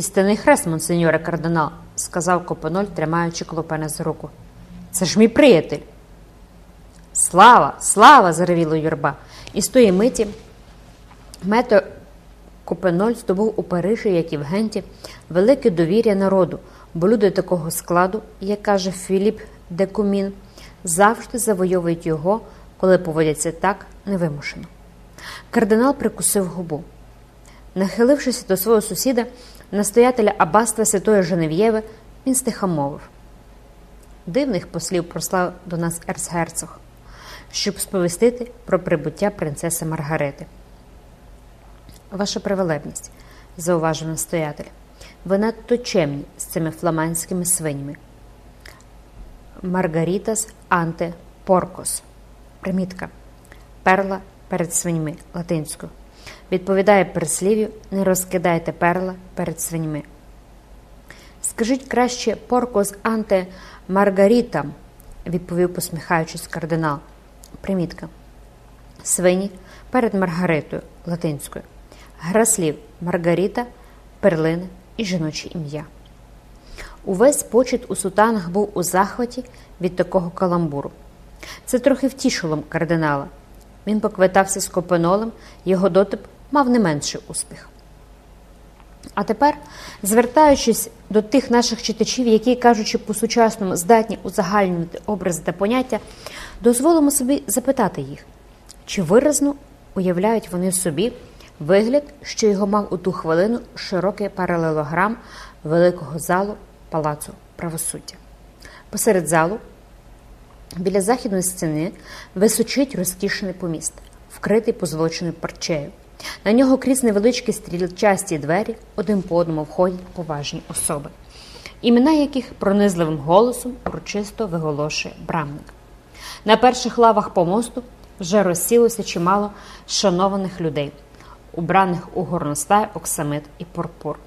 Істинний хрест, монсеньоре кардинал, сказав Копеноль, тримаючи клопена за руку. Це ж мій приятель. Слава, слава! заревіло юрба. І з тої миті мето Копеноль здобув у Парижі, як і в Генті, велике довір'я народу, бо люди такого складу, як каже Філіп де Кумін, завжди завойовують його, коли поводяться так невимушено. Кардинал прикусив губу. Нахилившись до свого сусіда, настоятеля аббатства Святої Женев'єви, він стиха мовив. Дивних послів прослав до нас ерцгерцог, щоб сповістити про прибуття принцеси Маргарити. Ваша привелебність, зауважив настоятель, ви надто чемні з цими фламандськими свинями. Маргарітас анте поркос. Примітка. Перла перед свиньми латинською. Відповідає перслів'ю не розкидайте перла перед свиньми. Скажіть краще поркос анте маргарітам, відповів, посміхаючись кардинал. Примітка. Свині перед Маргаритою латинською. Гра слів Маргарита, перлина і жіноче ім'я. Увесь почет у сутанах був у захваті від такого каламбуру. Це трохи втішило кардинала. Він поквитався з Копенолем, його дотип мав не менший успіх. А тепер, звертаючись до тих наших читачів, які, кажучи по-сучасному, здатні узагальнювати образи та поняття, дозволимо собі запитати їх, чи виразно уявляють вони собі вигляд, що його мав у ту хвилину широкий паралелограм великого залу палацу правосуддя. Посеред залу, біля західної стіни, височить розтішений поміст, вкритий позолоченою парчею. На нього крізь невеличкі стрільчасті двері один по одному входять поважні особи, імена яких пронизливим голосом урочисто виголошує брамник. На перших лавах помосту вже розсілося чимало шанованих людей, убраних у горностай, оксамит і пурпур.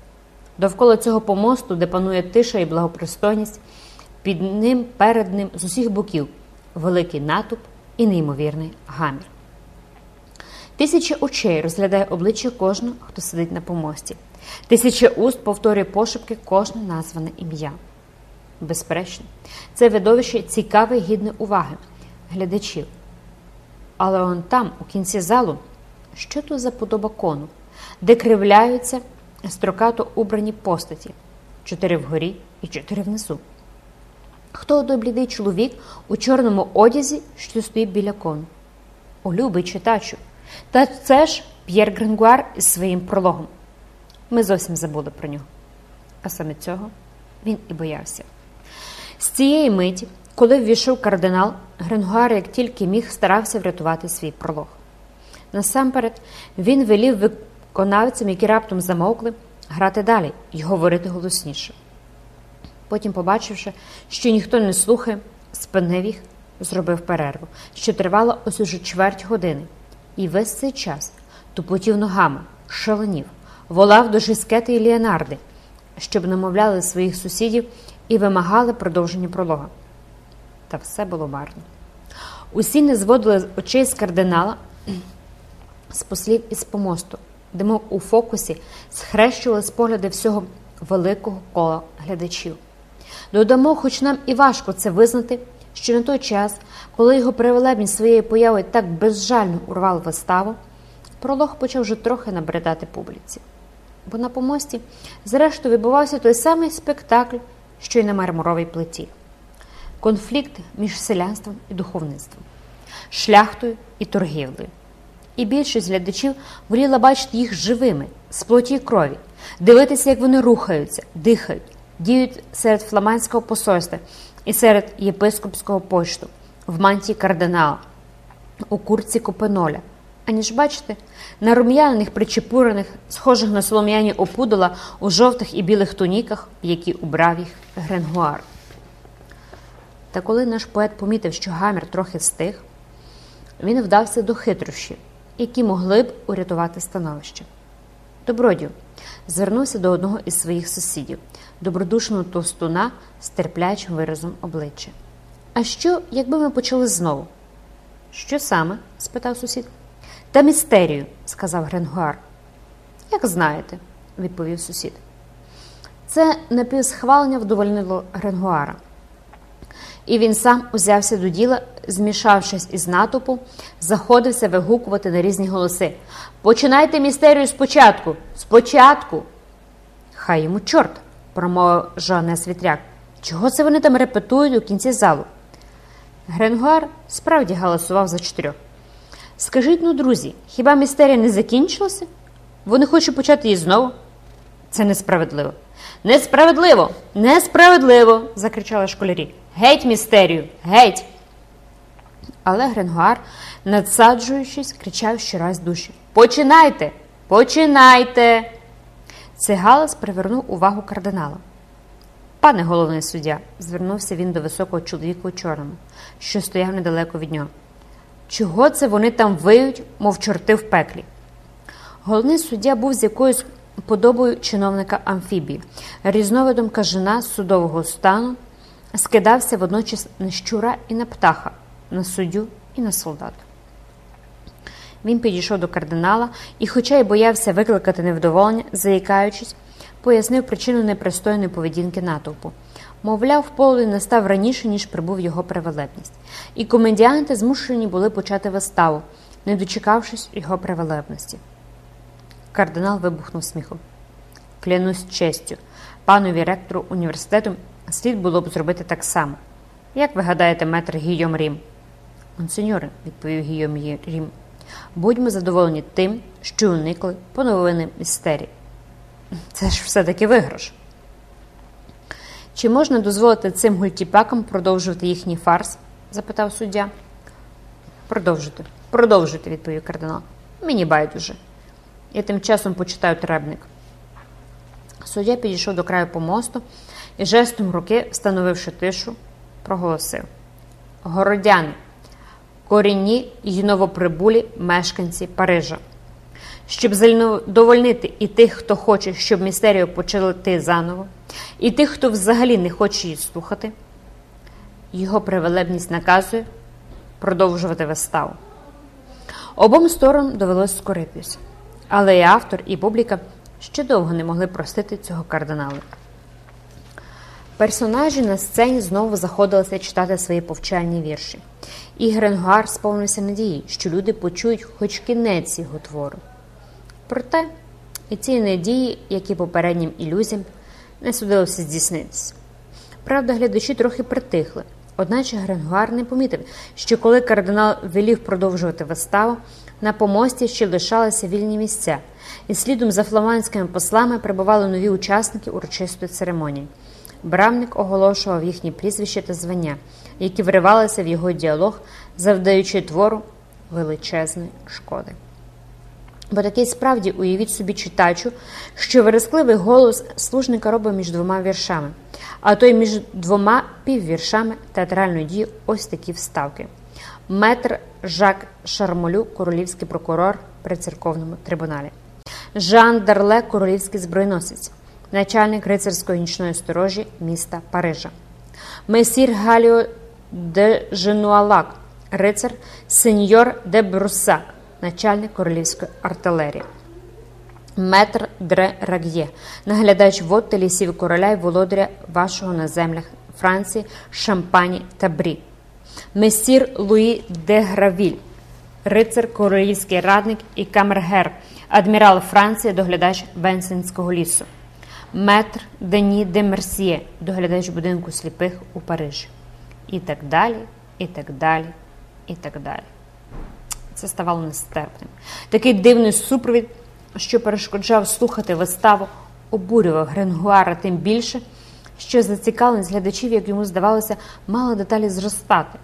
Довкола цього помосту, де панує тиша і благопристойність, під ним, перед ним з усіх боків великий натовп і неймовірний гамір. Тисяча очей розглядає обличчя кожного, хто сидить на помості. Тисяча уст повторює пошепки кожне назване ім'я. Безперечно, це видовище цікаве і гідне уваги глядачів. Але он там, у кінці залу, що тут за подоба кону, де кривляються строкато убрані постаті чотири вгорі і чотири внизу. Хто той чоловік у чорному одязі, що стоїть біля кону? О, читачу! Та це ж П'єр Гренгуар із своїм прологом. Ми зовсім забули про нього. А саме цього він і боявся. З цієї миті, коли ввійшов кардинал, Гренгуар, як тільки міг, старався врятувати свій пролог. Насамперед, він велів виконавцям, які раптом замовкли, грати далі і говорити голосніше. Потім, побачивши, що ніхто не слухає, спинив їх, зробив перерву, що тривала ось уже чверть години. І весь цей час тупотів ногами, шаленів, волав до Жискети і Ліонарди, щоб намовляли своїх сусідів і вимагали продовження пролога. Та все було марно. Усі не зводили очей з кардинала, з послів із помосту, де, мов у фокусі, схрещували з погляди всього великого кола глядачів. Додамо, хоч нам і важко це визнати, що на той час, коли його привелебність своєю появою так безжально урвав виставу, пролог почав вже трохи набридати публіці. Бо на помості, зрештою, відбувався той самий спектакль, що й на мармуровій плиті конфлікт між селянством і духовництвом, шляхтою і торгівлею. І більшість глядачів воліла бачити їх живими, з плоті крові, дивитися, як вони рухаються, дихають, діють серед фламандського посольства і серед єпископського почту, в мантії кардинала, у курці Копеноля. Аніж бачите, на рум'яних причепурених, схожих на солом'яні опудала у жовтих і білих туніках, які убрав їх Гренгуар. Та коли наш поет помітив, що гамір трохи стих, він вдався до хитрощів, які могли б урятувати становище. Добродію звернувся до одного із своїх сусідів, добродушного товстуна з терплячим виразом обличчя. А що, якби ми почали знову? Що саме? спитав сусід. Та містерію, сказав Гренгуар. Як знаєте, відповів сусід. Це напівсхвалення вдовольнило Гренгуара. І він сам узявся до діла, змішавшись із натовпу, заходився вигукувати на різні голоси. Починайте містерію спочатку! Спочатку! Хай йому чорт, промовив Жоанес Вітряк. Чого це вони там репетують у кінці залу? Гренгуар справді галасував за чотирьох. Скажіть ну, друзі, хіба містерія не закінчилася? Вони хочуть почати її знову. Це несправедливо. Несправедливо! Несправедливо! закричали школярі. Геть, містерію, геть! Але Гренгуар, надсаджуючись, кричав щораз дужче. Починайте! Починайте! Цей галас привернув увагу кардинала. Пане головний суддя, звернувся він до високого чоловіка у чорному, що стояв недалеко від нього. Чого це вони там виють, мов чорти в пеклі? Головний суддя був з якоюсь подобою чиновника амфібії, різновидом кажана з судового стану, скидався водночас на щура і на птаха, на суддю і на солдата. Він підійшов до кардинала і, хоча й боявся викликати невдоволення, заїкаючись, пояснив причину непристойної поведінки натовпу. Мовляв, полудень настав раніше, ніж прибув його превелебність, і комедіанти змушені були почати виставу, не дочекавшись його превелебності. Кардинал вибухнув сміхом. Клянусь честю, панові ректору університету слід було б зробити так само. Як ви гадаєте, метр Гійом Рім? Монсеньоре, відповів Гійом Рім, будьмо задоволені тим, що уникли поновини містерії. Це ж все-таки виграш. Чи можна дозволити цим гультіпакам продовжувати їхній фарс? запитав суддя. Продовжуйте, продовжуйте, відповів кардинал. Мені байдуже. Я тим часом почитаю требник. Суддя підійшов до краю помосту і жестом руки, встановивши тишу, проголосив: Городяни, корінні й новоприбулі мешканці Парижа. Щоб задовольнити і тих, хто хоче, щоб містерію почати заново, і тих, хто взагалі не хоче її слухати, його привелебність наказує продовжувати виставу. Обом сторонам довелось скоритись, але і автор, і публіка ще довго не могли простити цього кардинала. Персонажі на сцені знову заходилися читати свої повчальні вірші, і Гренгуар сповнився надії, що люди почують хоч кінець його твору. Проте і ці надії, як і попереднім ілюзіям, не судилося здійснитися. Правда, глядачі трохи притихли, одначе Гренгуар не помітив, що коли кардинал велів продовжувати виставу, на помості ще лишалися вільні місця, і слідом за фламандськими послами прибували нові учасники урочистої церемонії. Брамник оголошував їхні прізвища та звання, які вривалися в його діалог, завдаючи твору величезної шкоди. Бо такий справді уявіть собі читачу, що верескливий голос служника робить між двома віршами, а то й між двома піввіршами театральної дії ось такі вставки. Метр Жак Шармолю, королівський прокурор при церковному трибуналі. Жан Дарле, королівський збройносець, начальник рицарської нічної сторожі міста Парижа. Месір Галіо де Женуалак, рицар, сеньор де Бруссак, начальник королівської артилерії. Метр Дре Раг'є, наглядач вод та лісів короля й володаря вашого на землях Франції, Шампані та Брі. Месір Луї де Гравіль, рицар королівський радник і камергер, адмірал Франції, доглядач Венсенського лісу. Метр Дені де Мерсьє, доглядач будинку сліпих у Парижі. І так далі, і так далі, і так далі. Це ставало нестерпним. Такий дивний супровід, що перешкоджав слухати виставу, обурював Гренгуара тим більше, що зацікавленість глядачів, як йому здавалося, мало деталі зростати.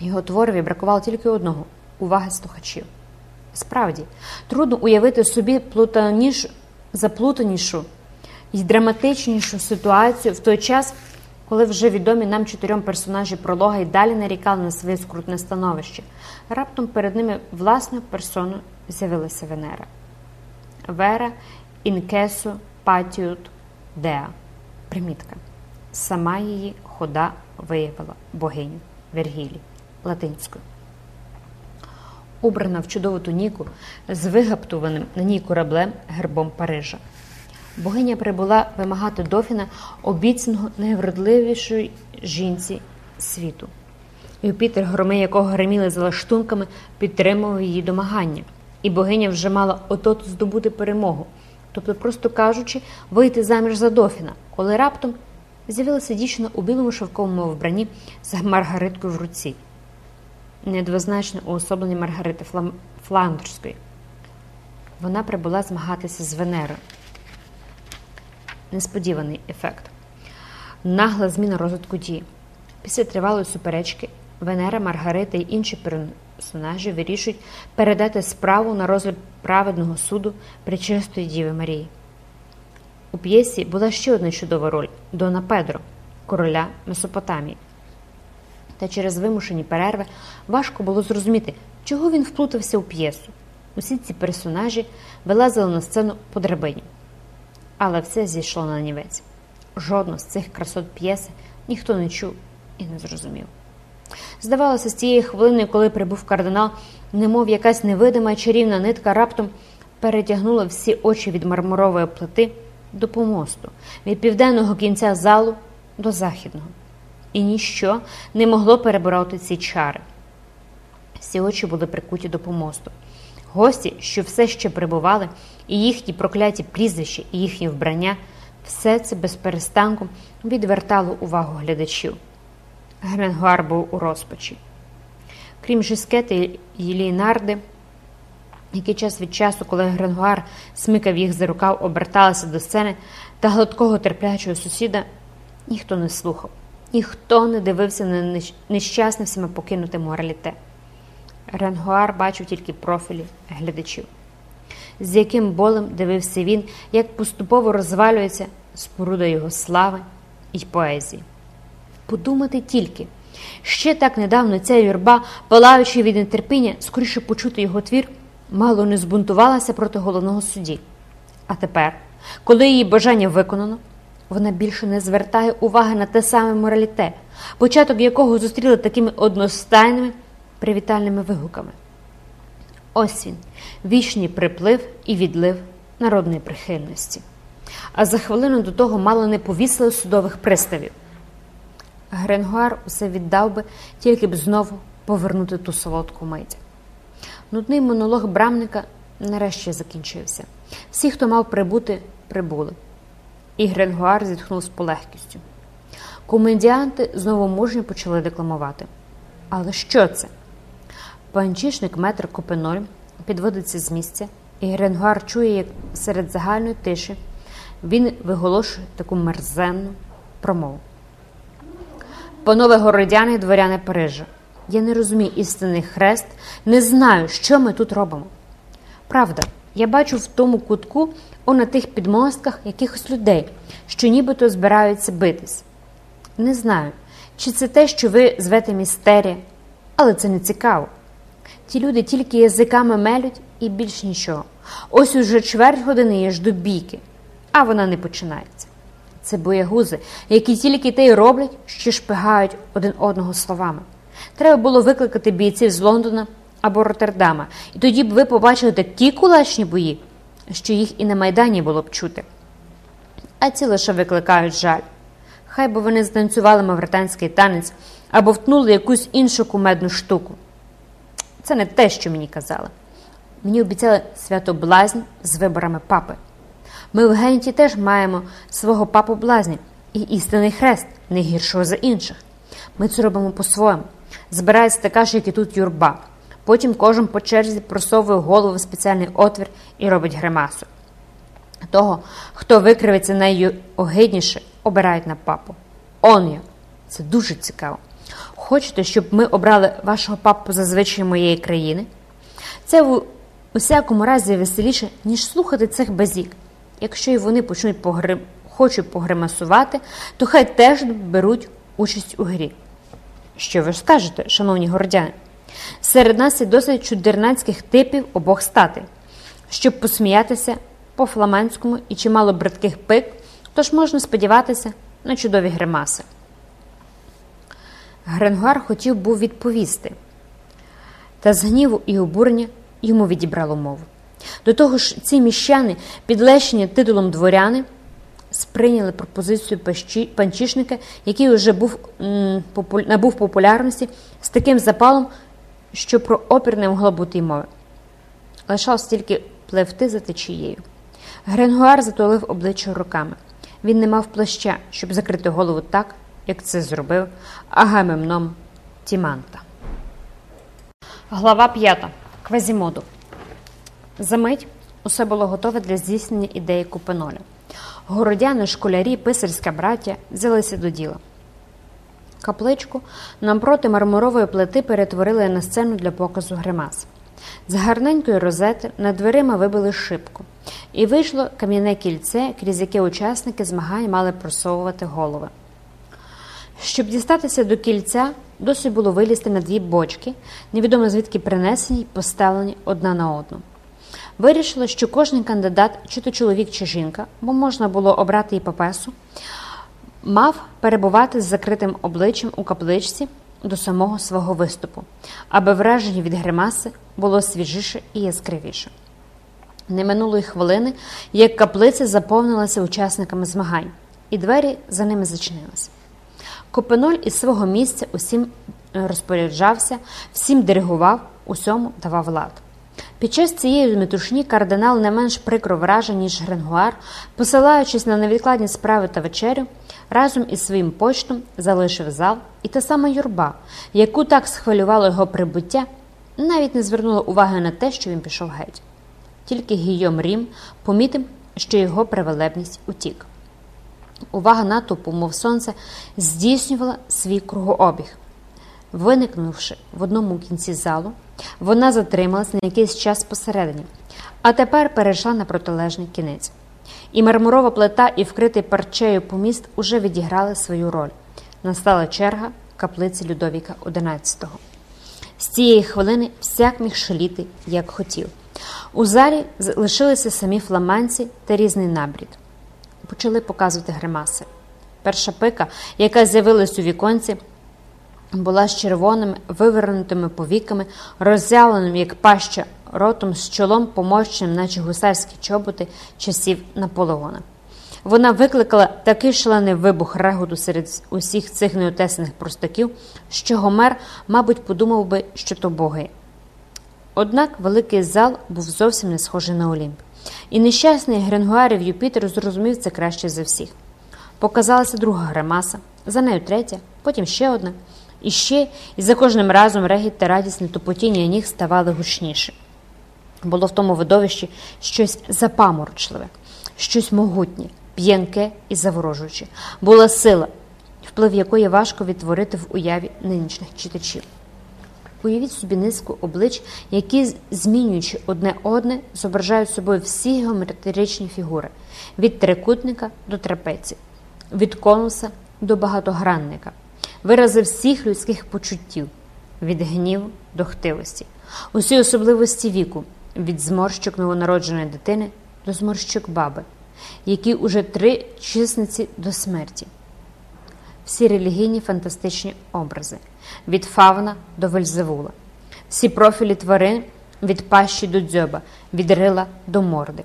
Його творові бракувало тільки одного уваги слухачів. Справді, трудно уявити собі плутаніш, заплутанішу і драматичнішу ситуацію в той час, коли вже відомі нам чотирьом персонажі пролога й далі нарікали на своє скрутне становище. Раптом перед ними власною персоною з'явилася Венера. Вера інкесу патіут деа. Примітка. Сама її хода виявила богиню Вергілі латинською. Убрана в чудову туніку з вигаптуваним на ній кораблем гербом Парижа. Богиня прибула вимагати дофіна обіцяного найвродливішої жінці світу. Юпітер, громи якого гриміли за лаштунками, підтримував її домагання, і богиня вже мала отот здобути перемогу, тобто, просто кажучи, вийти заміж за дофіна, коли раптом з'явилася дівчина у білому шовковому вбранні з Маргариткою в руці. Недвозначно уособлення Маргарити Флам... Фландерської. Вона прибула змагатися з Венерою. Несподіваний ефект. Нагла зміна розвитку дії. Після тривалої суперечки Венера, Маргарита і інші персонажі вирішують передати справу на розгляд праведного суду Пречистої Діви Марії. У п'єсі була ще одна чудова роль Дона Педро, короля Месопотамії. Та через вимушені перерви важко було зрозуміти, чого він вплутався у п'єсу. Усі ці персонажі вилазили на сцену по драбині. Але все зійшло на нівець. Жодну з цих красот п'єси ніхто не чув і не зрозумів. Здавалося, з тієї хвилини, коли прибув кардинал, немов якась невидима чарівна нитка раптом перетягнула всі очі від мармурової плити до помосту, від південного кінця залу до західного. І ніщо не могло перебороти ці чари. Всі очі були прикуті до помосту. Гості, що все ще прибували, і їхні прокляті прізвища, і їхні вбрання, все це без перестанку відвертало увагу глядачів. Гренгуар був у розпачі. Крім Жискети і Лієнарди, які час від часу, коли Гренгуар смикав їх за рукав, оберталися до сцени та гладкого терплячого сусіда, ніхто не слухав, ніхто не дивився на нещасне всіма покинуте мораліте. Ренгуар бачив тільки профілі глядачів, з яким болем дивився він, як поступово розвалюється споруда його слави і поезії. Подумати тільки, ще так недавно ця юрба, палаючи від нетерпіння, скоріше почути його твір, мало не збунтувалася проти головного судді. А тепер, коли її бажання виконано, вона більше не звертає уваги на те саме мораліте, початок якого зустріли такими одностайними привітальними вигуками. Ось він, вічний приплив і відлив народної прихильності. А за хвилину до того мало не повісили судових приставів. Гренгуар усе віддав би, тільки б знову повернути ту солодку мить. Нудний монолог брамника нарешті закінчився. Всі, хто мав прибути, прибули. І Гренгуар зітхнув з полегкістю. Комедіанти знову мужньо почали декламувати. Але що це? Панчішник метр Копеноль підводиться з місця, і Гренгуар чує, як серед загальної тиші він виголошує таку мерзенну промову. Панове городяни і дворяни Парижа, я не розумію істинний хрест, не знаю, що ми тут робимо. Правда, я бачу в тому кутку, о на тих підмостках якихось людей, що нібито збираються битись. Не знаю, чи це те, що ви звете містерія, але це не цікаво. Ті люди тільки язиками мелють і більш нічого. Ось уже чверть години я жду бійки, а вона не починається. Це боягузи, які тільки те й роблять, що шпигають один одного словами. Треба було викликати бійців з Лондона або Роттердама, і тоді б ви побачили такі кулачні бої, що їх і на Майдані було б чути. А ці лише викликають жаль. Хай би вони станцювали мавританський танець або втнули якусь іншу кумедну штуку. Це не те, що мені казали. Мені обіцяли свято блазнь з виборами папи. Ми в Генті теж маємо свого папу блазні і істинний хрест, не гіршого за інших. Ми це робимо по-своєму. Збирається така ж, як і тут юрба. Потім кожен по черзі просовує голову в спеціальний отвір і робить гримасу. Того, хто викривиться найогидніше, обирають на папу. Он я. Це дуже цікаво. Хочете, щоб ми обрали вашого папу зазвичай моєї країни? Це в усякому разі веселіше, ніж слухати цих базік. Якщо і вони почнуть погри... хочуть погримасувати, то хай теж беруть участь у грі. Що ви скажете, шановні городяни? Серед нас є досить чудернацьких типів обох статей, щоб посміятися по фламандському і чимало бридких пик, тож можна сподіватися на чудові гримаси. Гренгуар хотів був відповісти, та з гніву і обурення йому відібрало мову. До того ж, ці міщани, підлещені титулом дворяни, сприйняли пропозицію панчішника, який вже був, м, попу- набув популярності, з таким запалом, що про опір не могло бути й мови. Лишалось тільки пливти за течією. Гренгуар затулив обличчя руками. Він не мав плаща, щоб закрити голову так, як це зробив Агамемном Тіманта. Глава 5. Квазімоду. Замить усе було готове для здійснення ідеї Купеноля. Городяни, школярі, писарська браття взялися до діла. Капличку навпроти мармурової плити перетворили на сцену для показу гримас. З гарненької розети над дверима вибили шибку, і вийшло кам'яне кільце, крізь яке учасники змагань мали просовувати голови. Щоб дістатися до кільця, досить було вилізти на дві бочки, невідомо звідки принесені й поставлені одна на одну. Вирішили, що кожен кандидат, чи то чоловік, чи жінка, бо можна було обрати і папесу, мав перебувати з закритим обличчям у капличці до самого свого виступу, аби враження від гримаси було свіжіше і яскравіше. Не минулої хвилини, як каплиця заповнилася учасниками змагань, і двері за ними зачинилися. Копеноль із свого місця усім е, розпоряджався, всім диригував, усьому давав лад. Під час цієї метушні кардинал не менш прикро вражень, ніж Гренгуар, посилаючись на невідкладні справи та вечерю, разом із своїм почтом залишив зал, і та сама юрба, яку так схвилювало його прибуття, навіть не звернула уваги на те, що він пішов геть. Тільки Гійом Рім помітив, що його привелебність утік. Увага натовпу, мов сонце, здійснювала свій кругообіг. Виникнувши в одному кінці залу, вона затрималась на якийсь час посередині, а тепер перейшла на протилежний кінець. І мармурова плита, і вкритий парчею поміст уже відіграли свою роль. Настала черга каплиці Людовіка XI. З цієї хвилини всяк міг шаліти, як хотів. У залі лишилися самі фламанці та різний набрід. Почали показувати гримаси. Перша пика, яка з'явилась у віконці, була з червоними вивернутими повіками, роззявленим, як паща, ротом з чолом помощеним, наче гусарські чоботи часів Наполеона. Вона викликала такий шалений вибух реготу серед усіх цих неотесаних простаків, що Гомер, мабуть, подумав би, що то боги. Однак великий зал був зовсім не схожий на Олімп. І нещасний Гренгуарів Юпітер зрозумів це краще за всіх. Показалася друга гримаса, за нею третя, потім ще одна. І ще, і за кожним разом регіт та радісне тупотіння ніг ставали гучніше. Було в тому видовищі щось запаморочливе, щось могутнє, п'янке і заворожуюче. Була сила, вплив якої важко відтворити в уяві нинішніх читачів. Уявіть собі низку облич, які, змінюючи одне одне, зображають собою всі геометричні фігури від трикутника до трапеції, від конуса до багатогранника, вирази всіх людських почуттів, від гніву до хтивості, усі особливості віку, від зморщок новонародженої дитини до зморщок баби, які уже три чисниці до смерті. Всі релігійні фантастичні образи від фавна до вельзевула, всі профілі тварин від пащі до дзьоба, від рила до морди.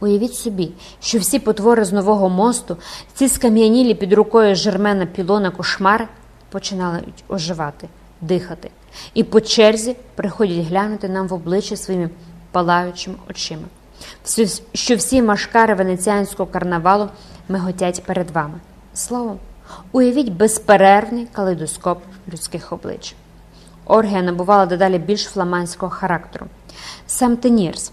Уявіть собі, що всі потвори з нового мосту, ці скам'янілі під рукою жермена пілона кошмари починають оживати, дихати, і по черзі приходять глянути нам в обличчя своїми палаючими очима, що всі машкари венеціанського карнавалу миготять перед вами. Словом, уявіть безперервний калейдоскоп людських облич. Оргія набувала дедалі більш фламандського характеру. Сам Тенірс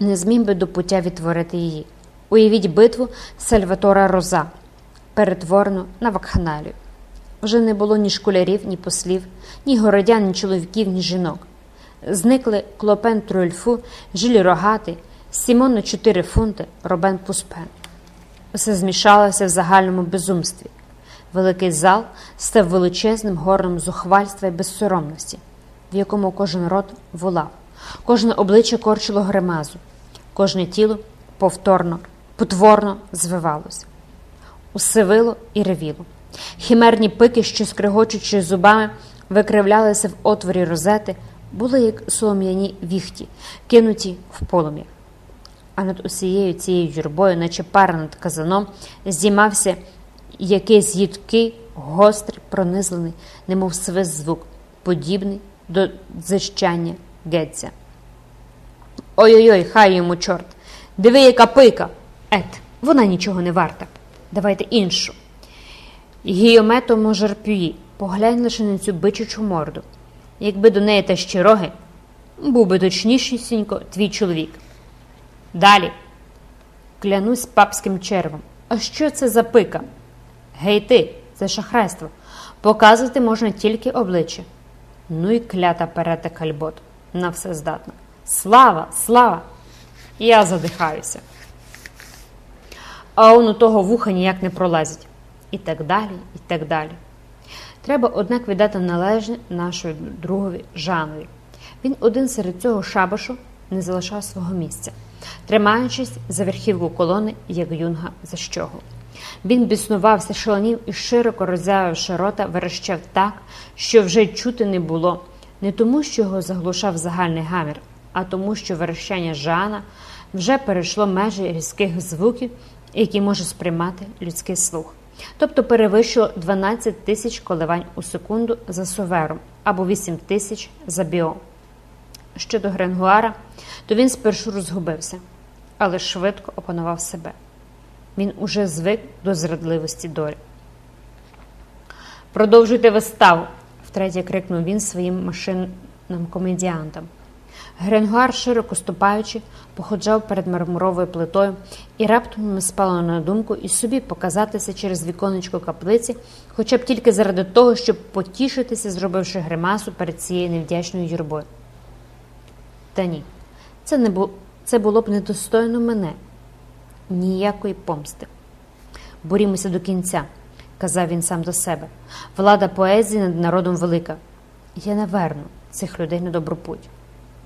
не зміг би до пуття відтворити її. Уявіть битву Сальватора Роза, перетворену на вакханалію. Вже не було ні школярів, ні послів, ні городян, ні чоловіків, ні жінок. Зникли Клопен Труйльфу, Жіль Рогатий, Сімон на 4 фунти, Робен Пуспен. Усе змішалося в загальному безумстві. Великий зал став величезним горном зухвальства і безсоромності, в якому кожен рот волав, кожне обличчя корчило гримазу, кожне тіло повторно, потворно звивалося. Усе вило і ревіло. Хімерні пики, що скригочучи зубами, викривлялися в отворі розети, були як солом'яні віхті, кинуті в полум'я. А над усією цією юрбою, наче пара над казаном, здіймався якийсь їдкий, гострий, пронизлений, немов свист звук, подібний до дзищання гетця. Ой-ой-ой, хай йому чорт. Диви, яка пика. Ет, вона нічого не варта. Давайте іншу. Гіомето Можерпюї, поглянь лише на цю бичучу морду. Якби до неї та ще роги, був би точнішісінько твій чоловік. Далі. Клянусь папським червом. А що це за пика? Гей ти, це шахрайство. Показувати можна тільки обличчя. Ну і клята перета кальбот. На все здатна. Слава, слава! Я задихаюся. А он у того вуха ніяк не пролазить. І так далі, і так далі. Треба, однак, віддати належне нашому другові Жанові. Він один серед цього шабашу не залишав свого місця, тримаючись за верхівку колони, як юнга за щогу. Він біснувався, шаленів і широко роззявивши рота, верещав так, що вже чути не було, не тому, що його заглушав загальний гамір, а тому, що верещання Жана вже перейшло межі різких звуків, які може сприймати людський слух. Тобто перевищило 12 тисяч коливань у секунду за совером або 8 тисяч за біо. Щодо Гренгуара, то він спершу розгубився, але швидко опанував себе. Він уже звик до зрадливості долі. Продовжуйте виставу, втретє крикнув він своїм машинним комедіантам. Гренгуар, широко ступаючи, походжав перед мармуровою плитою і раптом йому спало на думку і собі показатися через віконечко каплиці, хоча б тільки заради того, щоб потішитися, зробивши гримасу перед цією невдячною юрбою. Ні, це не бу... це було б недостойно мене, ніякої помсти. Борімося до кінця, казав він сам до себе. Влада поезії над народом велика. Я не верну цих людей на добру путь.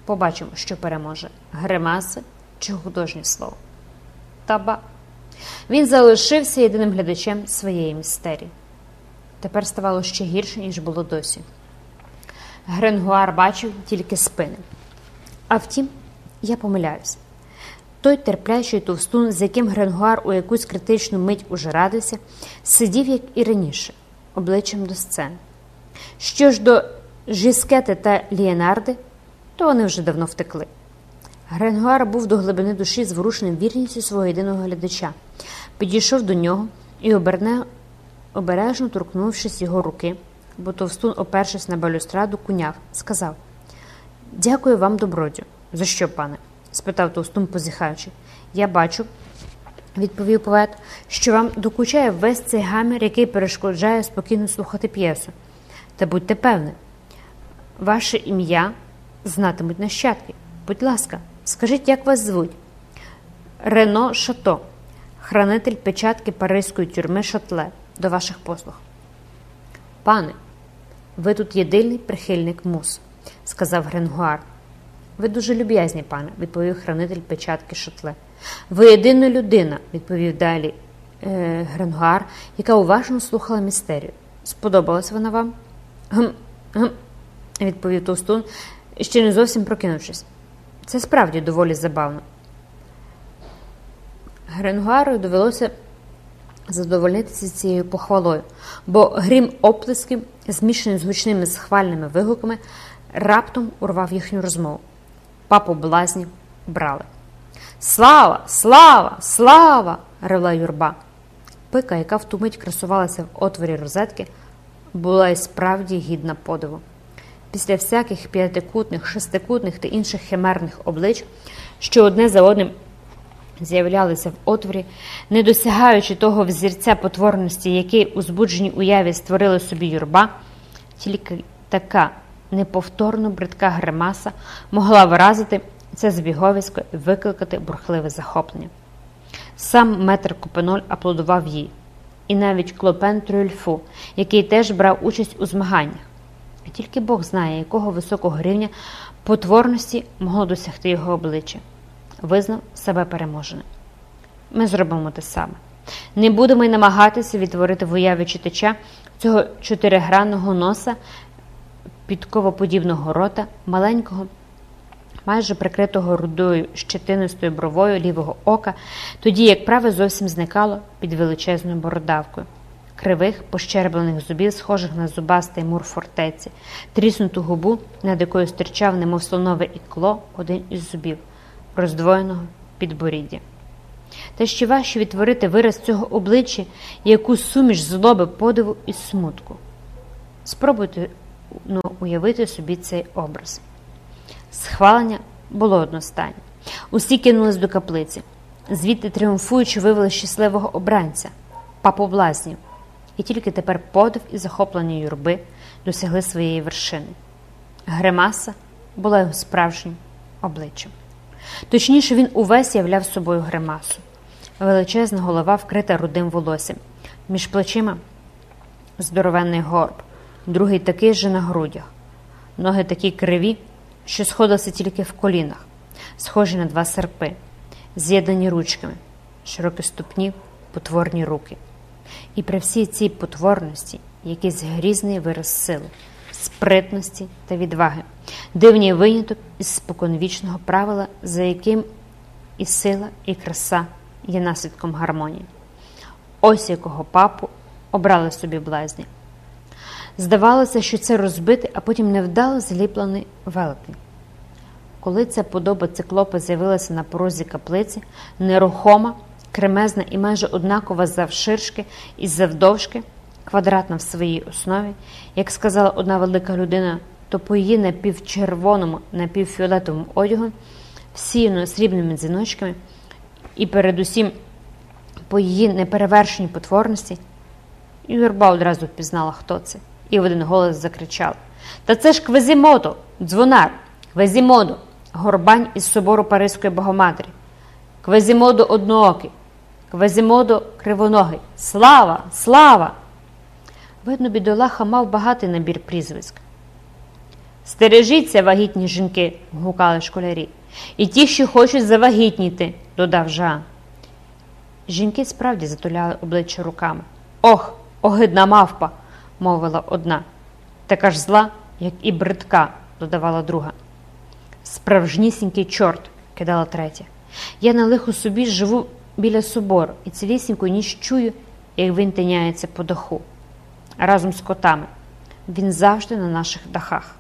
Побачимо, що переможе гримаси чи художнє слово. Таба. Він залишився єдиним глядачем своєї містерії. Тепер ставало ще гірше, ніж було досі. Гренгуар бачив тільки спини. А втім, я помиляюсь. Той терплячий товстун, з яким Гренгуар у якусь критичну мить уже радився, сидів, як і раніше, обличчям до сцени. Що ж до Жіскети та Лієнарди, то вони вже давно втекли. Гренгуар був до глибини душі зворушеним вірністю свого єдиного глядача, підійшов до нього і, оберне, обережно торкнувшись його руки, бо товстун, опершись на балюстраду, куняв, сказав Дякую вам, добродю. За що, пане? спитав товстун, позіхаючи. Я бачу, відповів поет, що вам докучає весь цей гамір, який перешкоджає спокійно слухати п'єсу. Та будьте певні, ваше ім'я знатимуть нащадки. Будь ласка, скажіть, як вас звуть? Рено Шато, хранитель печатки Паризької тюрми Шатле, до ваших послуг. Пане, ви тут єдиний прихильник мус, сказав Гренгуар. Ви дуже люб'язні, пане, відповів хранитель печатки Шатле. Ви єдина людина, відповів далі е, Гренгуар, яка уважно слухала містерію. Сподобалась вона вам? Гм, гм, відповів Товстун, ще не зовсім прокинувшись. Це справді доволі забавно. Гренгуару довелося задовольнитися цією похвалою, бо грім оплесків, змішаний з гучними схвальними вигуками, раптом урвав їхню розмову. Папу блазнів брали. Слава, слава, слава! ревла юрба. Пика, яка в ту мить красувалася в отворі розетки, була і справді гідна подиву. Після всяких п'ятикутних, шестикутних та інших химерних облич, що одне за одним з'являлися в отворі, не досягаючи того взірця потворності, який у збудженій уяві створили собі юрба, тільки така неповторно бридка гримаса могла виразити це збіговисько і викликати бурхливе захоплення. Сам метр Купеноль аплодував їй, і навіть Клопен Трюльфу, який теж брав участь у змаганнях. І тільки Бог знає, якого високого рівня потворності могло досягти його обличчя, визнав себе переможеним. Ми зробимо те саме. Не будемо й намагатися відтворити в уяві читача цього чотиригранного носа підковоподібного рота, маленького, майже прикритого рудою щетинистою бровою лівого ока, тоді як праве зовсім зникало під величезною бородавкою. Кривих, пощерблених зубів, схожих на зубастий мур фортеці, тріснуту губу, над якою стирчав, немов слонове ікло, один із зубів, роздвоєного підборіддя. Та ще важче відтворити вираз цього обличчя, яку суміш злоби, подиву і смутку. Спробуйте ну, уявити собі цей образ. Схвалення було одностайне. Усі кинулись до каплиці, звідти тріумфуючи вивели щасливого обранця, папу блазнів, і тільки тепер подив і захоплення юрби досягли своєї вершини. Гримаса була його справжнім обличчям. Точніше, він увесь являв собою гримасу. Величезна голова вкрита рудим волоссям, між плечима здоровенний горб, другий такий же на грудях, ноги такі криві, що сходилися тільки в колінах, схожі на два серпи, з'єднані ручками, широкі ступні, потворні руки. І при всій цій потворності якийсь грізний вираз сили, спритності та відваги, дивній виняток із споконвічного правила, за яким і сила, і краса є наслідком гармонії. Ось якого папу обрали собі блазні. Здавалося, що це розбитий, а потім невдало зліплений велетень. Коли ця подоба циклопа з'явилася на порозі каплиці, нерухома, кремезна і майже однакова завширшки і завдовжки, квадратна в своїй основі, як сказала одна велика людина, то по її напівчервоному, напівфіолетовому одягу, всіяно срібними дзвіночками, і передусім по її неперевершеній потворності, юрба одразу впізнала, хто це, і в один голос закричала: Та це ж Квазімодо, дзвонар, Квазімодо, горбань із собору Паризької Богоматері, Квазімодо одноокий, Квазімодо кривоногий. Слава! Слава! Видно, бідолаха мав багатий набір прізвиськ. Стережіться, вагітні жінки, гукали школярі, і ті, що хочуть завагітніти, додав Жан. Жінки справді затуляли обличчя руками. Ох, огидна мавпа, мовила одна. Така ж зла, як і бридка, додавала друга. Справжнісінький чорт, кидала третя. Я на лиху собі живу біля собору і цілісіньку ніч чую, як він тиняється по даху. Разом з котами. Він завжди на наших дахах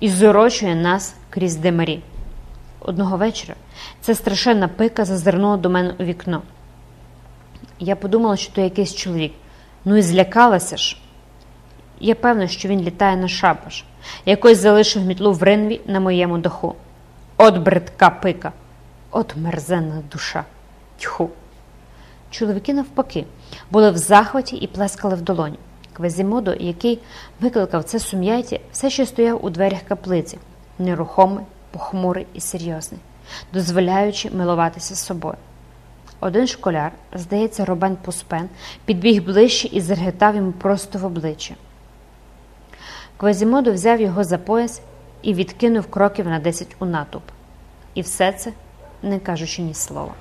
і зорочує нас крізь димарі. Одного вечора ця страшенна пика зазирнула до мене у вікно. Я подумала, що то якийсь чоловік. Ну і злякалася ж. Я певна, що він літає на шабаш, якось залишив мітлу в ринві на моєму даху. От бридка пика, от мерзенна душа. Тьху. Чоловіки, навпаки, були в захваті і плескали в долоні. Квазімодо, який викликав це сум'яття, все ще стояв у дверях каплиці, нерухомий, похмурий і серйозний, дозволяючи милуватися собою. Один школяр, здається, Робен Пуспен, підбіг ближче і зареготав йому просто в обличчя. Квазімодо взяв його за пояс і відкинув кроків на десять у натовп. І все це, не кажучи ні слова.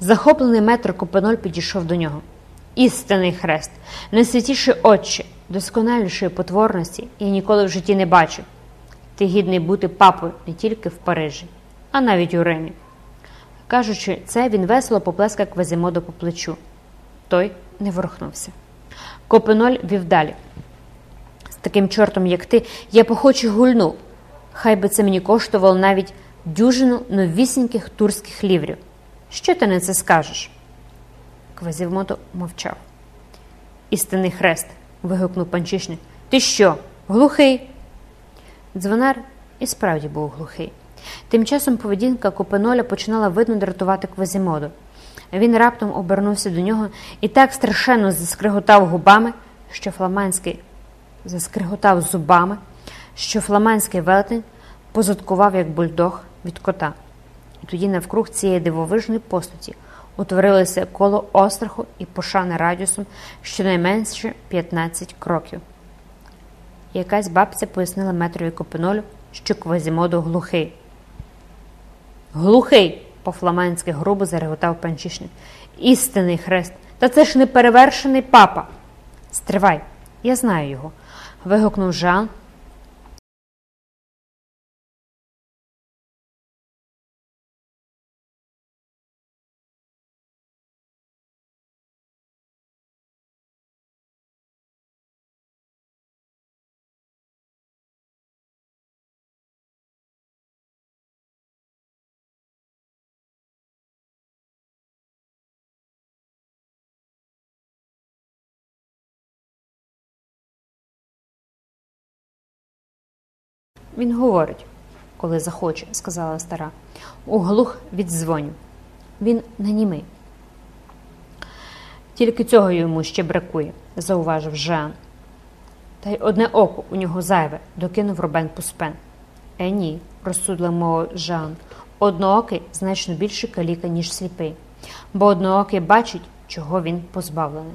Захоплений метр Копеноль підійшов до нього. Істинний хрест, найсвятіший отче, досконалішої потворності я ніколи в житті не бачив. Ти гідний бути папою не тільки в Парижі, а навіть у Римі. Кажучи, це він весело поплескав Квазімоду по плечу. Той не ворухнувся. Копеноль вів далі. Таким чортом, як ти, я похоче гульнув. Хай би це мені коштувало навіть дюжину новісіньких турських ліврів. Що ти на це скажеш? Квазімодо мовчав. Істинний хрест. вигукнув панчишник. Ти що, глухий? Дзвонар і справді був глухий. Тим часом поведінка Копеноля починала видно дратувати Квазімоду. Він раптом обернувся до нього і так страшенно заскриготав губами, що фламандський заскриготав зубами, що фламандський велетень позадкував, як бульдог від кота. І тоді навкруг цієї дивовижної постаті утворилося коло остраху і пошани радіусом щонайменше 15 кроків. Якась бабця пояснила метрові Копенолю, що Квазімодо глухий. Глухий, по-фламандськи грубо зареготав панчишник. Істинний хрест. Та це ж не перевершений папа. Стривай, я знаю його. Вигукнув Він говорить, коли захоче, сказала стара. Оглух від дзвону. Він не німий. Тільки цього йому ще бракує, зауважив Жан. Та й одне око у нього зайве, докинув Робен Пуспен. Е, ні, розсудливо мовив Жан. Одноокий значно більше каліка, ніж сліпий, бо одноокий бачить, чого він позбавлений.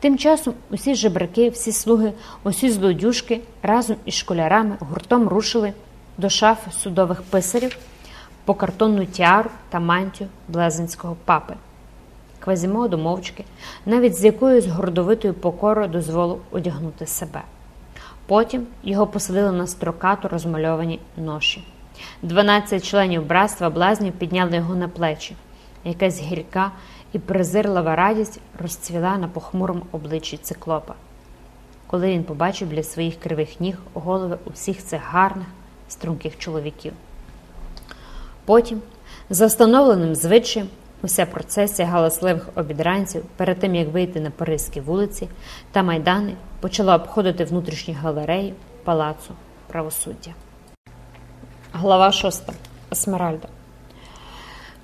Тим часом усі жебраки, всі слуги, усі злодюшки разом із школярами гуртом рушили до шафи судових писарів по картонну тіару та мантію блазенського папи. Квазімоду мовчки, навіть з якоюсь гордовитою покорою дозволив одягнути себе. Потім його посадили на строкату розмальовані ноші. Дванадцять членів братства блазнів підняли його на плечі. Якась гірка і презирлива радість розцвіла на похмурому обличчі циклопа, коли він побачив біля своїх кривих ніг голови усіх цих гарних, струнких чоловіків. Потім, за встановленим звичаєм, уся процесія галасливих обідранців перед тим, як вийти на Паризькі вулиці та майдани, почала обходити внутрішні галереї палацу правосуддя. Глава 6. Есмеральда.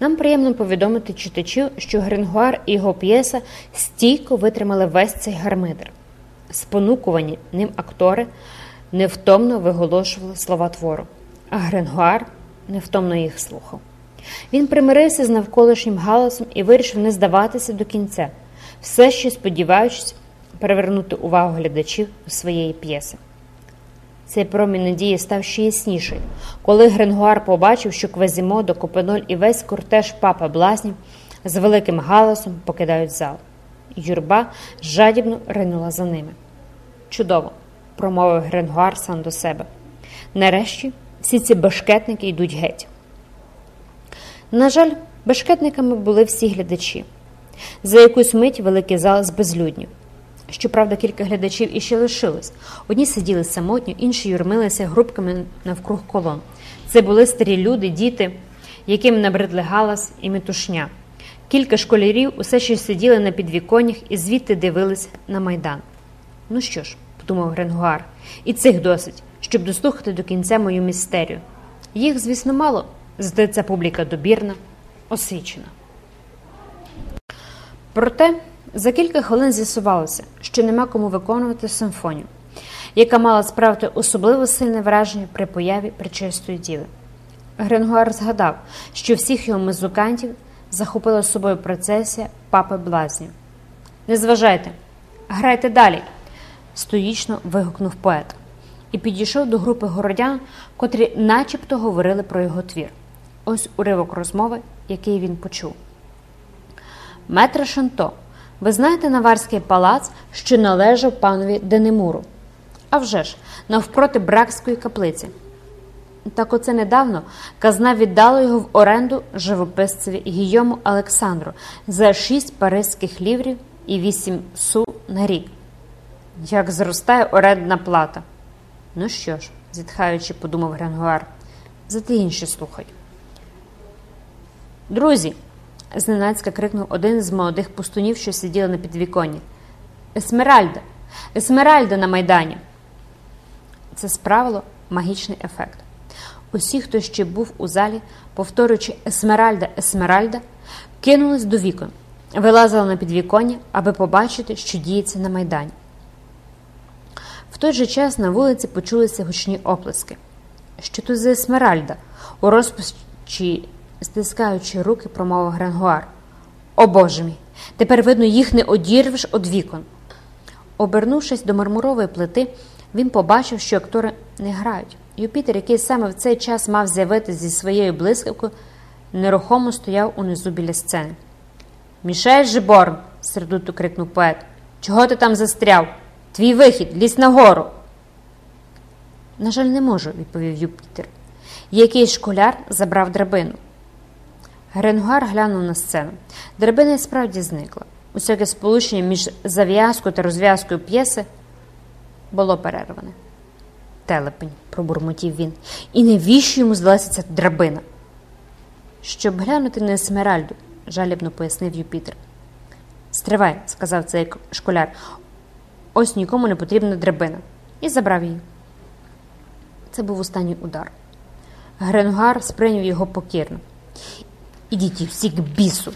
Нам приємно повідомити читачів, що Гренгуар і його п'єса стійко витримали весь цей гармидер. Спонукувані ним актори невтомно виголошували слова твору, а Гренгуар невтомно їх слухав. Він примирився з навколишнім галасом і вирішив не здаватися до кінця, все ще сподіваючись привернути увагу глядачів до своєї п'єси. Цей промінь надії став ще ясніший, коли Гренгуар побачив, що Квазімодо, Копеноль і весь кортеж папа блазнів з великим галасом покидають зал. Юрба жадібно ринула за ними. Чудово, промовив Гренгуар сам до себе. Нарешті всі ці бешкетники йдуть геть. На жаль, бешкетниками були всі глядачі. За якусь мить великий зал збезлюднів. Щоправда, кілька глядачів іще лишилось. Одні сиділи самотньо, інші юрмилися групками навкруг колон. Це були старі люди, діти, яким набридли галас і метушня. Кілька школярів усе ще сиділи на підвіконнях і звідти дивились на майдан. Ну що ж, подумав Гренгуар, і цих досить, щоб дослухати до кінця мою містерію. Їх, звісно, мало, зате ця публіка добірна, освічена. Проте за кілька хвилин з'ясувалося, що нема кому виконувати симфонію, яка мала справити особливо сильне враження при появі причистої діви. Гренгуар згадав, що всіх його музикантів захопила з собою процесія папи блазнів. Не зважайте, грайте далі, стоїчно вигукнув поет і підійшов до групи городян, котрі начебто говорили про його твір. Ось уривок розмови, який він почув. Метре Шанто. Ви знаєте Наварський палац, що належав панові Денемуру? А вже ж, навпроти Бракської каплиці. Так оце недавно казна віддала його в оренду живописцеві Гійому Олександру за шість паризьких ліврів і вісім су на рік. Як зростає орендна плата. Ну що ж, зітхаючи, подумав Гренгуар, зате інші слухають. Друзі, зненацька крикнув один з молодих пустунів, що сиділи на підвіконні. Есмеральда! Есмеральда на майдані! Це справило магічний ефект. Усі, хто ще був у залі, повторюючи Есмеральда, Есмеральда, кинулись до вікон, вилазили на підвіконня, аби побачити, що діється на майдані. В той же час на вулиці почулися гучні оплески. Що тут за Есмеральда? У розпачі, стискаючи руки, промовив Гренгуар. О Боже мій! Тепер, видно, їх не одірвеш од вікон. Обернувшись до мармурової плити, він побачив, що актори не грають. Юпітер, який саме в цей час мав з'явитися зі своєю блискавкою, нерухомо стояв унизу біля сцени. Мішель Жиборн, сердито крикнув поет. Чого ти там застряв? Твій вихід, лізь нагору. На жаль, не можу, відповів Юпітер. Якийсь школяр забрав драбину. Гренгуар глянув на сцену. Драбина справді зникла. Усяке сполучення між зав'язкою та розв'язкою п'єси було перерване. Телепень, пробурмотів він. І навіщо йому здалася ця драбина? Щоб глянути на Есмеральду, жалібно пояснив Юпітер. Стривай, сказав цей школяр. Ось нікому не потрібна драбина. І забрав її. Це був останній удар. Гренгар сприйняв його покірно. Ідіть всі к бісу,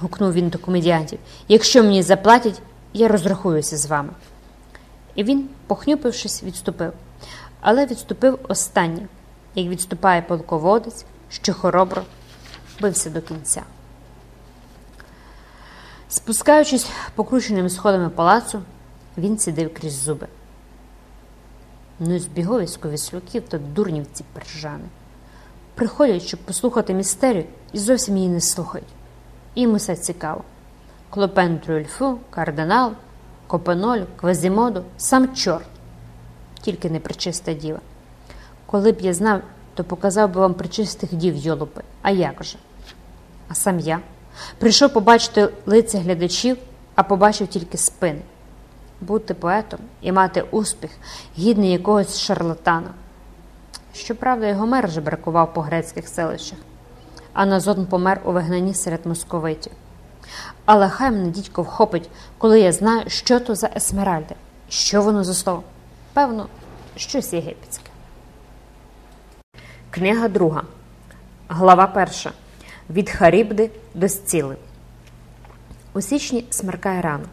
гукнув він до комедіантів. Якщо мені заплатять, я розрахуюся з вами. І він, похнюпившись, відступив, але відступив останнє, як відступає полководець, що хоробро бився до кінця. Спускаючись покрученими сходами палацу, він сидив крізь зуби. Ну і збіговисько віслюків та дурнів ці пержани. Приходять, щоб послухати містерію, і зовсім її не слухають. Їм усе цікаво. Клопен Трюльфу, кардинал, Копеноль, Квазімоду, сам чорт, тільки не причиста діва. Коли б я знав, то показав би вам причистих дів йолопи. А як же? А сам я прийшов побачити лиця глядачів, а побачив тільки спини. Бути поетом і мати успіх, гідний якогось шарлатана. Щоправда, його мер бракував по грецьких селищах, а Назон помер у вигнанні серед московитів. Але хай мене дідько вхопить, коли я знаю, що то за есмеральди, що воно за слово. Певно, щось єгипетське. Книга друга. Глава перша. Від Харібди до Сціли. У січні смеркає рано.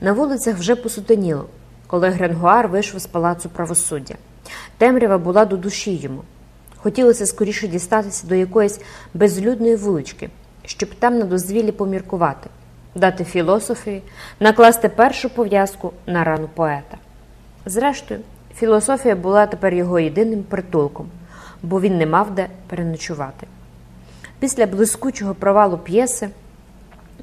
На вулицях вже посутеніло, коли Гренгуар вийшов з палацу правосуддя. Темрява була до душі йому. Хотілося скоріше дістатися до якоїсь безлюдної вулички, щоб там на дозвіллі поміркувати, дати філософії, накласти першу пов'язку на рану поета. Зрештою, філософія була тепер його єдиним притулком, бо він не мав де переночувати. Після блискучого провалу п'єси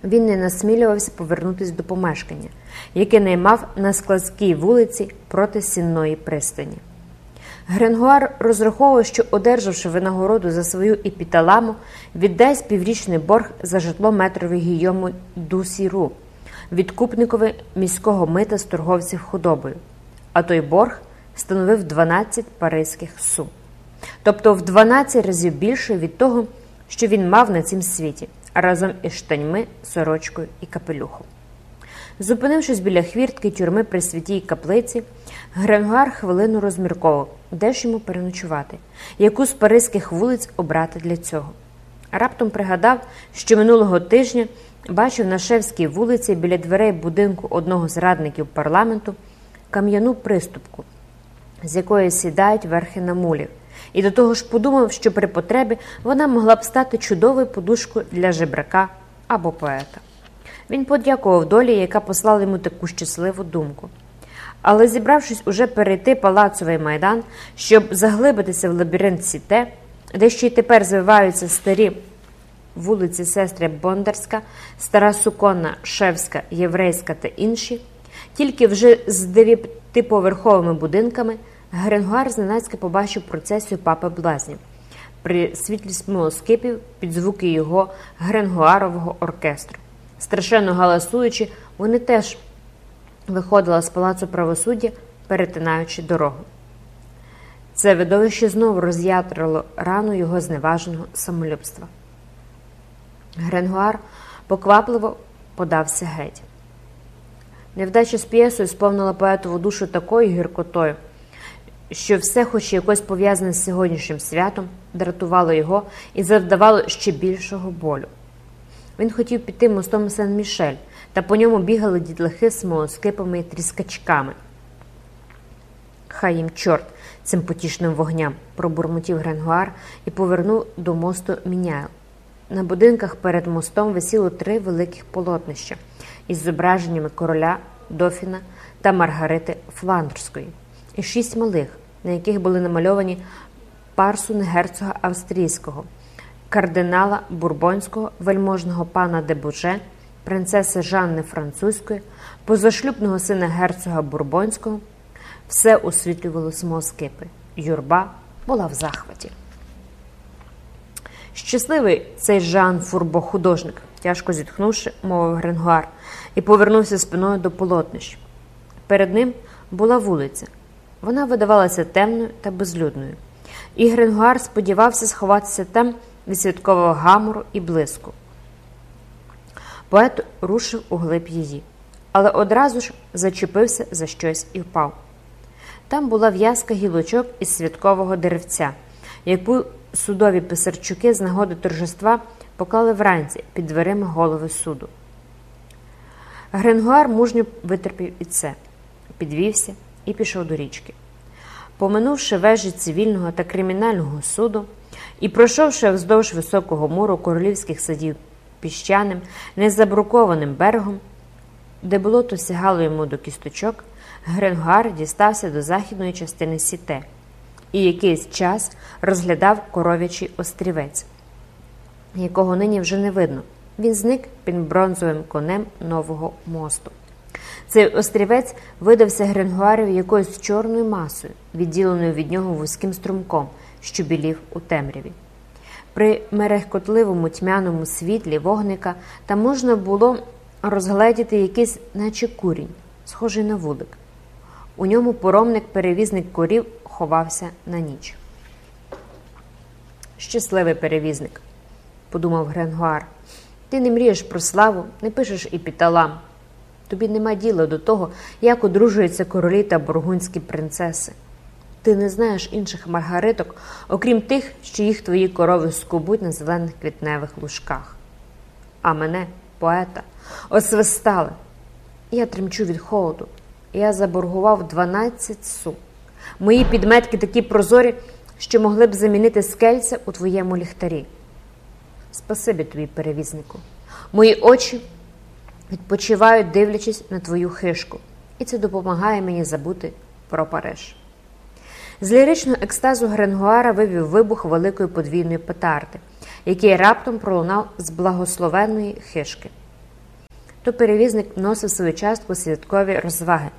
він не насмілювався повернутися до помешкання, яке наймав на складській вулиці проти сінної пристані. Гренгуар розраховував, що, одержавши винагороду за свою епіталаму, віддасть піврічний борг за житло метрові Гійому Дусіру, відкупникові міського мита з торговців худобою, а той борг становив 12 паризьких су, тобто в 12 разів більше від того, що він мав на цім світі, разом із штаньми, сорочкою і капелюхом. Зупинившись біля хвіртки тюрми при святій каплиці, Гренгуар хвилину розмірковував, де ж йому переночувати, яку з паризьких вулиць обрати для цього. Раптом пригадав, що минулого тижня бачив на Шевській вулиці біля дверей будинку одного з радників парламенту кам'яну приступку, з якої сідають верхи на мулів, і до того ж подумав, що при потребі вона могла б стати чудовою подушкою для жебрака або поета. Він подякував долі, яка послала йому таку щасливу думку. Але, зібравшись уже перейти палацовий майдан, щоб заглибитися в лабіринт сіте, де ще й тепер звиваються старі вулиці Сестри Бондарська, Стара Суконна, Шевська, Єврейська та інші, тільки вже з дев'ятиповерховими будинками, Гренгуар зненацька побачив процесію папи Блазнів при світлі смолоскипів під звуки його Гренгуарового оркестру. Страшенно галасуючи, вони теж виходили з палацу правосуддя, перетинаючи дорогу. Це видовище знову роз'ятрило рану його зневаженого самолюбства. Гренгуар поквапливо подався геть. Невдача з п'єсою сповнила поетову душу такою гіркотою, що все, хоч якось пов'язане з сьогоднішнім святом, дратувало його і завдавало ще більшого болю. Він хотів піти мостом Сен-Мішель, та по ньому бігали дітлахи з смолоскипами і тріскачками. Хай їм чорт цим потішним вогням, пробурмотів Гренгуар і повернув до мосту Міняйл. На будинках перед мостом висіло три великих полотнища із зображеннями короля, дофіна та Маргарити Фландерської, і шість малих, на яких були намальовані парсуни герцога австрійського, кардинала Бурбонського, вельможного пана Дебуже принцеси Жанни Французької, позашлюбного сина герцога Бурбонського, все освітлювало смоскипи. Юрба була в захваті. Щасливий цей Жан Фурбо художник, тяжко зітхнувши, мовив Гренгуар, і повернувся спиною до полотнищ. Перед ним була вулиця. Вона видавалася темною та безлюдною, і Гренгуар сподівався сховатися там від святкового гамору і блиску. Поет рушив у глиб її, але одразу ж зачепився за щось і впав. Там була в'язка гілочок із святкового деревця, яку судові писарчуки з нагоди торжества поклали вранці під дверима голови суду. Гренгуар мужньо витерпів і це, підвівся і пішов до річки. Поминувши вежі цивільного та кримінального суду і пройшовши вздовж високого муру королівських садів піщаним, незабрукованим берегом, де болото сягало йому до кісточок, Гренгуар дістався до західної частини сіте і якийсь час розглядав коров'ячий острівець, якого нині вже не видно. Він зник під бронзовим конем нового мосту. Цей острівець видався Гренгуарів якоюсь чорною масою, відділеною від нього вузьким струмком, що білів у темряві. При мерехкотливому тьмяному світлі вогника там можна було розгледіти якийсь, наче курінь, схожий на вулик. У ньому поромник-перевізник корів ховався на ніч. Щасливий перевізник, подумав Гренгуар. Ти не мрієш про славу, не пишеш і піталам. Тобі нема діла до того, як одружуються королі та бургунські принцеси. Ти не знаєш інших маргариток, окрім тих, що їх твої корови скубуть на зелених квітневих лужках. А мене, поета, освистали. Я тремчу від холоду. Я заборгував 12 су. Мої підметки такі прозорі, що могли б замінити скельця у твоєму ліхтарі. Спасибі тобі, перевізнику. Мої очі відпочивають, дивлячись на твою хишку, і це допомагає мені забути про Париж. З ліричного екстазу Гренгуара вивів вибух великої подвійної петарди, який раптом пролунав з благословенної хишки. То перевізник носив свою частку святкові розваги,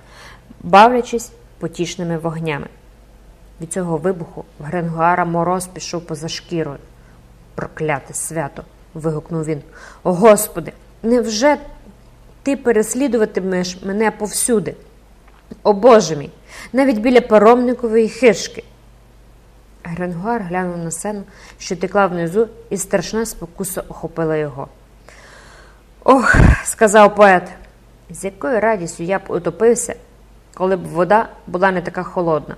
бавлячись потішними вогнями. Від цього вибуху в Гренгуара мороз пішов поза шкірою. Прокляте свято. вигукнув він. О Господи, невже ти переслідуватимеш мене повсюди? О Боже мій, навіть біля паромникової хишки. Гренгуар глянув на сцену, що текла внизу, і страшна спокуса охопила його. Ох, сказав поет, з якою радістю я б утопився, коли б вода була не така холодна.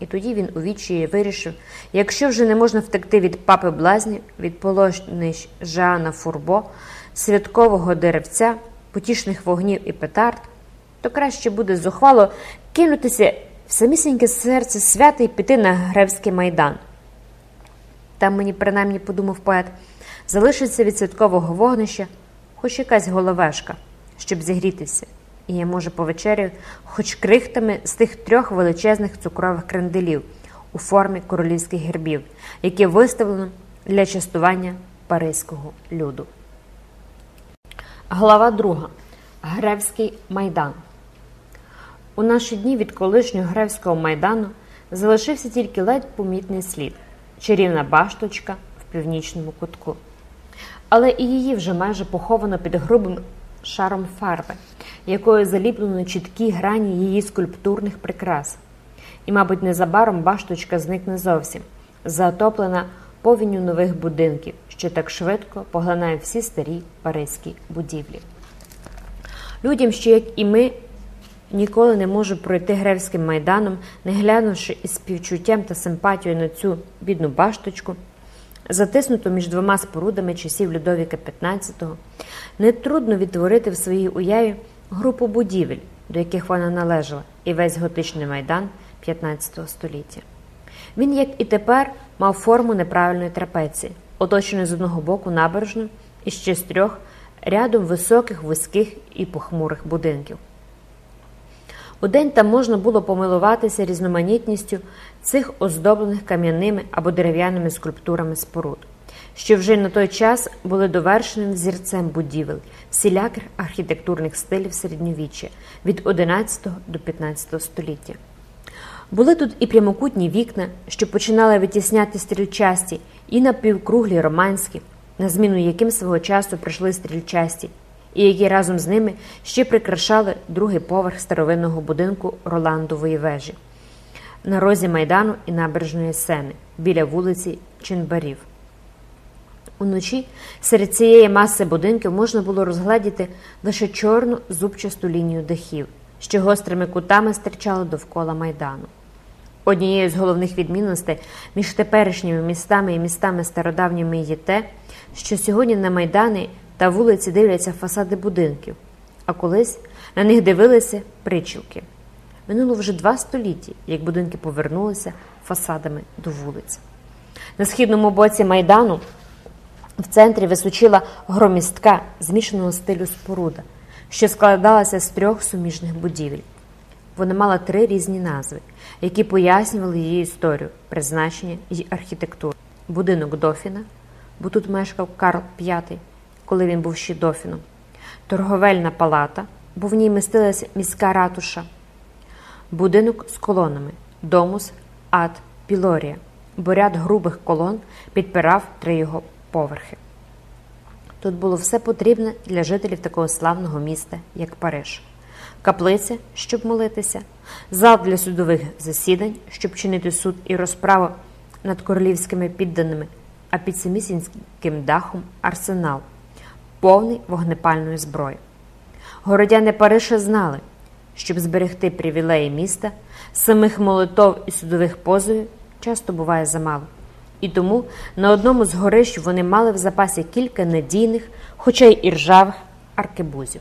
І тоді він у відчаї вирішив, якщо вже не можна втекти від папи блазнів, від полонищ Жана Фурбо, святкового деревця, потішних вогнів і петард, то краще буде зухвало кинутися в самісіньке серце свята і піти на Гревський майдан. Там мені, принаймні, подумав поет, залишиться від святкового вогнища хоч якась головешка, щоб зігрітися, і я, може, повечерю хоч крихтами з тих трьох величезних цукрових кренделів у формі королівських гербів, які виставлено для частування паризького люду. Глава 2. Гревський майдан. У наші дні від колишнього Гревського майдану залишився тільки ледь помітний слід чарівна башточка в північному кутку. Але і її вже майже поховано під грубим шаром фарби, якою заліплено чіткі грані її скульптурних прикрас. І, мабуть, незабаром башточка зникне зовсім, затоплена повінню нових будинків, що так швидко поглинає всі старі паризькі будівлі. Людям, що, як і ми, ніколи не можуть пройти гревським майданом, не глянувши із співчуттям та симпатією на цю бідну башточку, затиснуту між двома спорудами часів Людовіка XV, нетрудно відтворити в своїй уяві групу будівель, до яких вона належала, і весь готичний майдан XV століття. Він, як і тепер, мав форму неправильної трапеції, оточеної з одного боку набережною і ще з трьох рядом високих, вузьких і похмурих будинків. Удень там можна було помилуватися різноманітністю цих оздоблених кам'яними або дерев'яними скульптурами споруд, що вже на той час були довершеним взірцем будівель всіляких архітектурних стилів середньовіччя від 11 до 15 століття. Були тут і прямокутні вікна, що починали витісняти стрільчасті, і напівкруглі романські, на зміну яким свого часу прийшли стрільчасті, і які разом з ними ще прикрашали другий поверх старовинного будинку Роландової вежі на розі Майдану і набережної Сени біля вулиці Чинбарів. Уночі серед цієї маси будинків можна було розгледіти лише чорну зубчасту лінію дахів, що гострими кутами стирчало довкола майдану. Однією з головних відмінностей між теперішніми містами і містами стародавніми є те, що сьогодні на майдани та вулиці дивляться фасади будинків, а колись на них дивилися причілки. Минуло вже два століття, як будинки повернулися фасадами до вулиць. На східному боці майдану в центрі височила громістка змішаного стилю споруда, що складалася з трьох суміжних будівель. Вона мала три різні назви, які пояснювали її історію, призначення і архітектуру. Будинок Дофіна, бо тут мешкав Карл V, коли він був ще дофіном, торговельна палата, бо в ній містилася міська ратуша, будинок з колонами, домус ад Пілорія, бо ряд грубих колон підпирав три його поверхи. Тут було все потрібне для жителів такого славного міста, як Париж. Каплиця, щоб молитися, зал для судових засідань, щоб чинити суд і розправу над королівськими підданими, а під самісінським дахом арсенал, повний вогнепальної зброї. Городяни Парижа знали, щоб зберегти привілеї міста, самих молитов і судових позовів часто буває замало. І тому на одному з горищ вони мали в запасі кілька надійних, хоча й іржавих аркебузів.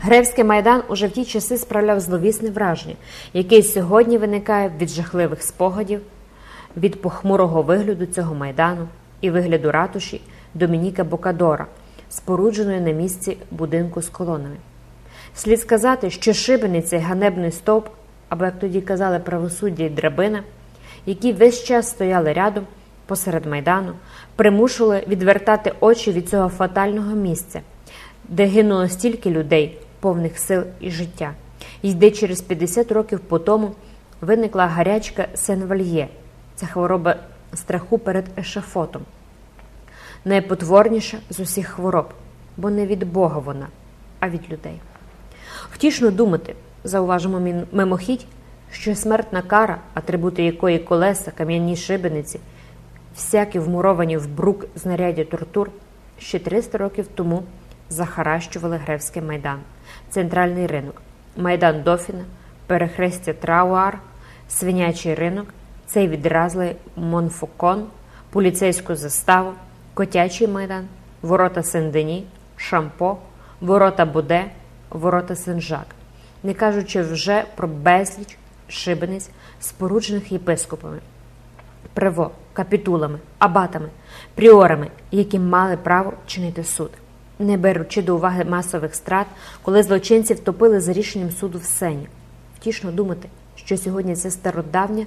Гревський майдан уже в ті часи справляв зловісне враження, яке сьогодні виникає від жахливих спогадів, від похмурого вигляду цього майдану і вигляду ратуші Домініка Бокадора, спорудженої на місці будинку з колонами. Слід сказати, що шибений цей ганебний стовп, або, як тоді казали, правосуддя й драбина, які весь час стояли рядом посеред майдану, примушували відвертати очі від цього фатального місця, де гинуло стільки людей, повних сил і життя, і де через 50 років по тому виникла гарячка Сен-Вальє, ця хвороба страху перед ешафотом, найпотворніша з усіх хвороб, бо не від Бога вона, а від людей. Втішно думати, зауважимо мимохідь, що смертна кара, атрибути якої колеса, кам'яні шибениці, всякі вмуровані в брук знаряддя тортур, ще 300 років тому захаращували Гревський майдан, центральний ринок, майдан Дофіна, перехрестя Трауар, свинячий ринок, цей відразлий Монфокон, поліцейську заставу, котячий майдан, ворота Сен-Дені, Шампо, ворота Буде, ворота Сен-Жак, не кажучи вже про безліч шибениць, споруджених єпископами, приво, капітулами, абатами, пріорами, які мали право чинити суд, не беручи до уваги масових страт, коли злочинці втопили за рішенням суду в сені. Втішно думати, що сьогодні ця стародавня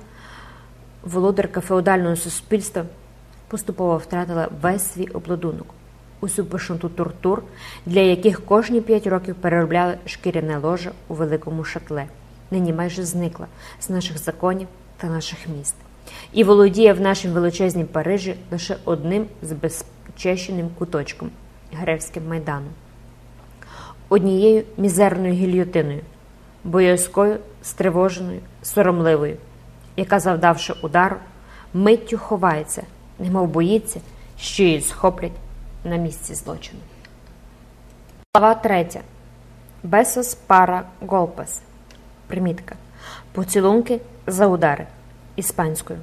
володарка феодального суспільства поступово втратила весь свій обладунок, усю пишноту тортур, для яких кожні п'ять років переробляли шкіряне ложе у великому шатле. Нині майже зникла з наших законів та наших міст, і володіє в нашому величезнім Парижі лише одним з безчещеним куточком Гревським майданом, однією мізерною гільйотиною, боязкою, стривоженою, соромливою, яка, завдавши удару, миттю ховається, немов боїться, що її схоплять на місці злочину. Глава 3. Besos para golpes. Примітка. Поцілунки за удари іспанською.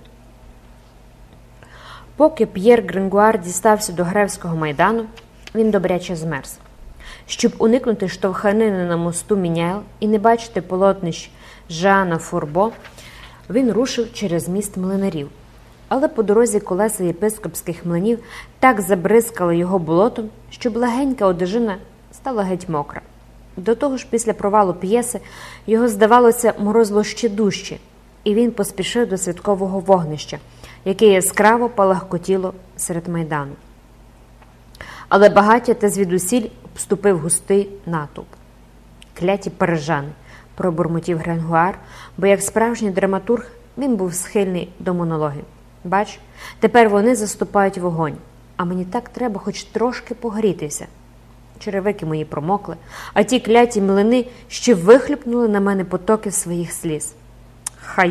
Поки П'єр Грингуар дістався до Гревського майдану, він добряче змерз. Щоб уникнути штовханини на мосту Міняйл і не бачити полотнищ Жана Фурбо, він рушив через міст млинарів. Але по дорозі колеса єпископських млинів так забризкали його болотом, що благенька одежина стала геть мокра. До того ж, після провалу п'єси його, здавалося, морозило ще дужче, і він поспішив до святкового вогнища, яке яскраво палахкотіло серед майдану. Але багаття та звідусіль обступив густий натовп. Кляті парижани, пробурмотів Гренгуар, бо як справжній драматург він був схильний до монологів. Бач, тепер вони заступають вогонь, а мені так треба хоч трошки погрітися. Черевики мої промокли, а ті кляті млини ще вихлюпнули на мене потоки своїх сліз. Хай